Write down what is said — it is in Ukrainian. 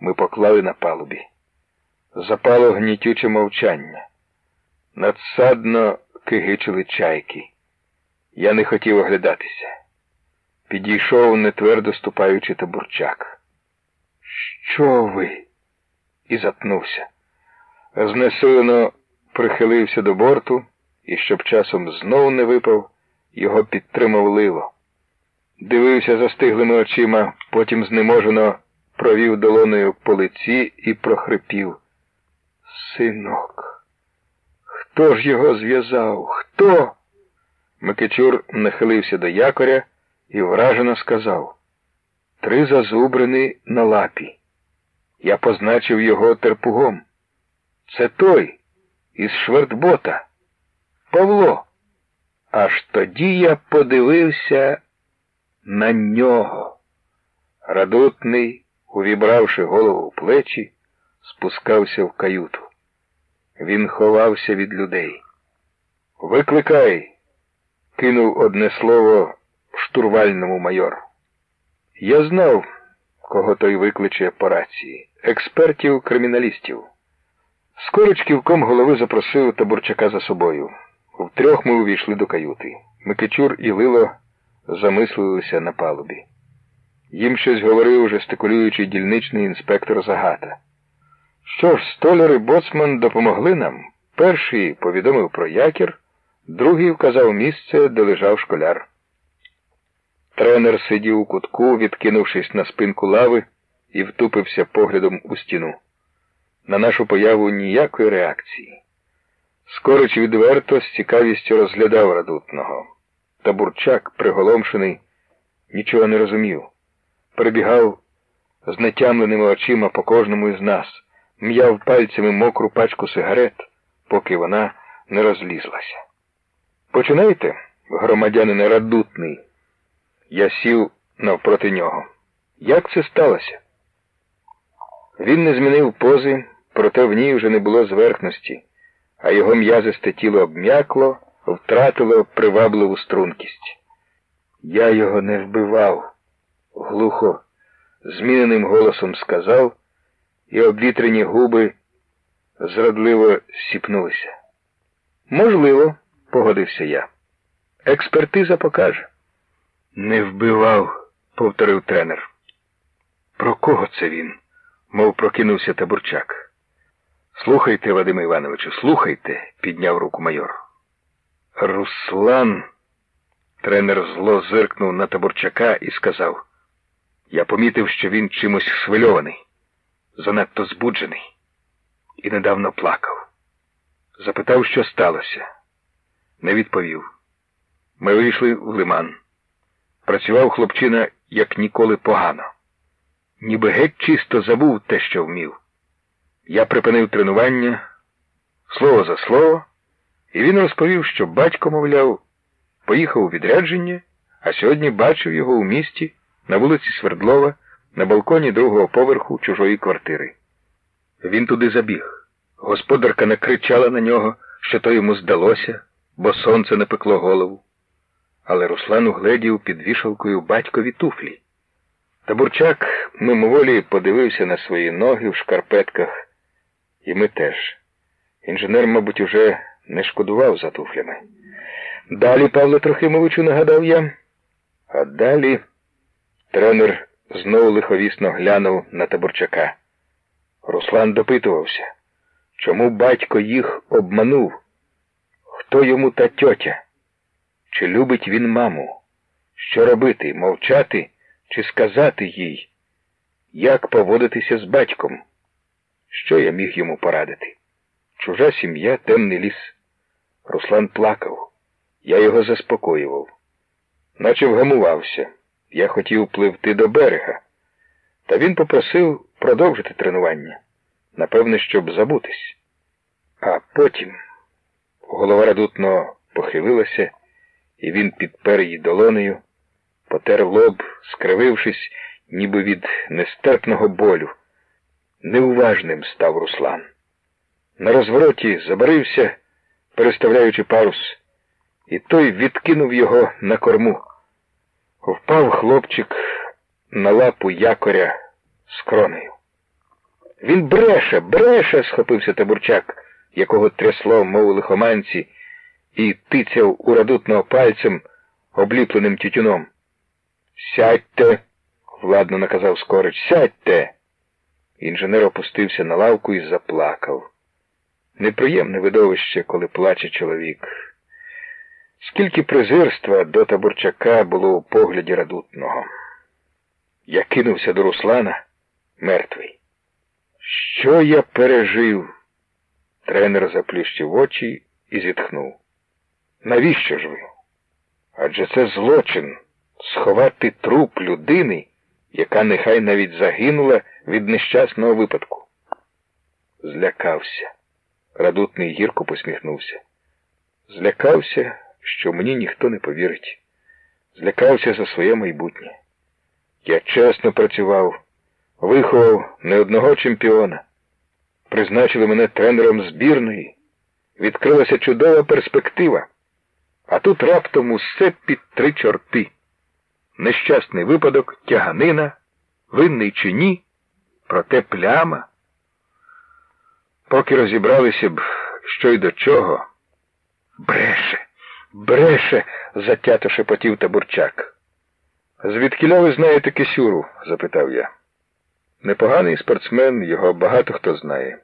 ми поклали на палубі. Запало гнітюче мовчання. Надсадно кигичили чайки. Я не хотів оглядатися. Підійшов, нетвердо ступаючи табурчак. Що ви? І затнувся. Знесилено прихилився до борту і, щоб часом знов не випав, його підтримав лило. Дивився застиглими очима, потім знеможено провів долоною по лиці і прохрипів. Синок, хто ж його зв'язав? Хто? Микичур нахилився до якоря і вражено сказав Три зазубрини на лапі. Я позначив його терпугом. Це той із швертбота. Павло. Аж тоді я подивився на нього. Радутний, увібравши голову в плечі, спускався в каюту. Він ховався від людей. Викликай, кинув одне слово штурвальному майор. Я знав, кого той викличе по рації, експертів криміналістів. Скоро ківком голови запросив табурчака за собою. Втрьох ми увійшли до каюти. Микичур і Лило замислилися на палубі. Їм щось говорив, жестикулюючи дільничний інспектор Загата. Що ж, столяр і боцман допомогли нам. Перший повідомив про якір, другий вказав місце, де лежав школяр. Тренер сидів у кутку, відкинувшись на спинку лави, і втупився поглядом у стіну. На нашу появу ніякої реакції. Скорич відверто з цікавістю розглядав радутного. Табурчак, приголомшений, нічого не розумів. Перебігав з натямленими очима по кожному із нас, м'яв пальцями мокру пачку сигарет, поки вона не розлізлася. Починайте, громадянин радутний. Я сів навпроти нього. Як це сталося? Він не змінив пози, проте в ній вже не було зверхності, а його м'язисте тіло обм'якло, втратило привабливу стрункість. Я його не вбивав, глухо, зміненим голосом сказав, і обвітрені губи зрадливо сіпнулися. Можливо, погодився я. Експертиза покаже. Не вбивав, повторив тренер. Про кого це він? мов прокинувся табурчак. Слухайте, Вадиме Івановичу, слухайте, підняв руку майор. Руслан. Тренер зло зиркнув на табурчака і сказав. Я помітив, що він чимось схвильований, занадто збуджений, і недавно плакав. Запитав, що сталося. Не відповів. Ми вийшли в лиман. Працював хлопчина як ніколи погано. Ніби геть чисто забув те, що вмів. Я припинив тренування, слово за слово, і він розповів, що батько, мовляв, поїхав у відрядження, а сьогодні бачив його у місті на вулиці Свердлова на балконі другого поверху чужої квартири. Він туди забіг. Господарка накричала на нього, що то йому здалося, бо сонце напекло голову. Але Руслан угледів під вішалкою батькові туфлі. Табурчак мимоволі подивився на свої ноги в шкарпетках, і ми теж. Інженер, мабуть, уже не шкодував за туфлями. Далі, Павло Трохимовичу, нагадав я, а далі тренер знову лиховісно глянув на табурчака. Руслан допитувався, чому батько їх обманув, хто йому та тьотя, чи любить він маму, що робити, мовчати чи сказати їй, як поводитися з батьком? Що я міг йому порадити? Чужа сім'я, темний ліс. Руслан плакав. Я його заспокоював. Наче вгамувався. Я хотів пливти до берега. Та він попросив продовжити тренування. Напевне, щоб забутись. А потім голова радутно похилилася, і він підпер її долонею потер лоб, скривившись, ніби від нестерпного болю. Неуважним став Руслан. На розвороті забарився, переставляючи парус, і той відкинув його на корму. Впав хлопчик на лапу якоря з кронею. Він бреше, бреше, схопився табурчак, якого трясло, мов лихоманці, і тицяв у пальцем, обліпленим тютюном. Сядьте, владно наказав скорич, сядьте. Інженер опустився на лавку і заплакав. Неприємне видовище, коли плаче чоловік. Скільки презирства до таборчака було у погляді радутного. Я кинувся до Руслана, мертвий. Що я пережив? Тренер заплющив очі і зітхнув. Навіщо ж ви? Адже це злочин сховати труп людини, яка нехай навіть загинула від нещасного випадку. Злякався. Радутний гірко посміхнувся. Злякався, що мені ніхто не повірить. Злякався за своє майбутнє. Я чесно працював, виховав не одного чемпіона. Призначили мене тренером збірної. Відкрилася чудова перспектива. А тут раптом усе під три чорти. Нещасний випадок, тяганина, винний чи ні, проте пляма. Поки розібралися б, що й до чого. Бреше, бреше, затято шепотів табурчак. Звідкіля ви знаєте Кисюру? запитав я. Непоганий спортсмен, його багато хто знає.